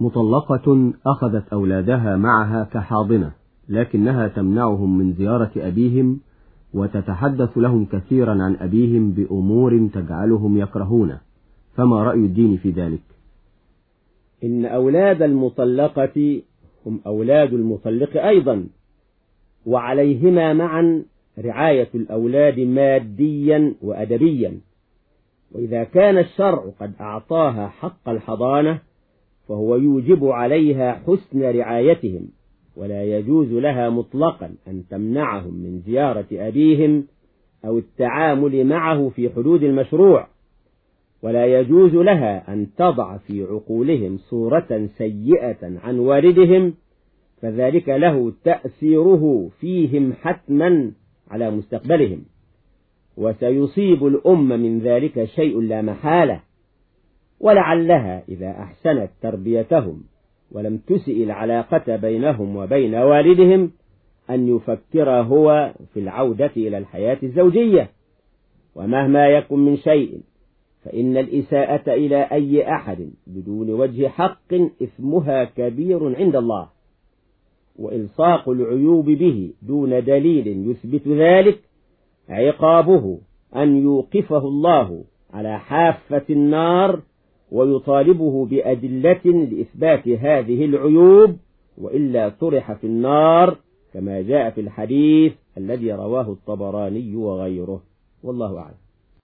مطلقة أخذت أولادها معها كحاضنة لكنها تمنعهم من زيارة أبيهم وتتحدث لهم كثيرا عن أبيهم بأمور تجعلهم يكرهونه فما رأي الدين في ذلك؟ إن أولاد المطلقة هم أولاد المطلق أيضا وعليهما معا رعاية الأولاد ماديا وأدبيا. وإذا كان الشرع قد أعطاها حق الحضانة فهو يوجب عليها حسن رعايتهم ولا يجوز لها مطلقا أن تمنعهم من زيارة أبيهم أو التعامل معه في حدود المشروع ولا يجوز لها أن تضع في عقولهم صورة سيئة عن والدهم فذلك له تأثيره فيهم حتما على مستقبلهم. وسيصيب الأم من ذلك شيء لا محالة. ولعلها إذا أحسنت تربيتهم ولم تسئ العلاقة بينهم وبين والدهم أن يفكر هو في العودة إلى الحياة الزوجية. ومهما يكن من شيء فإن الإساءة إلى أي أحد بدون وجه حق إثمها كبير عند الله. وإلصاق العيوب به دون دليل يثبت ذلك عقابه أن يوقفه الله على حافة النار ويطالبه بأدلة لإثبات هذه العيوب وإلا طرح في النار كما جاء في الحديث الذي رواه الطبراني وغيره. والله أعلم.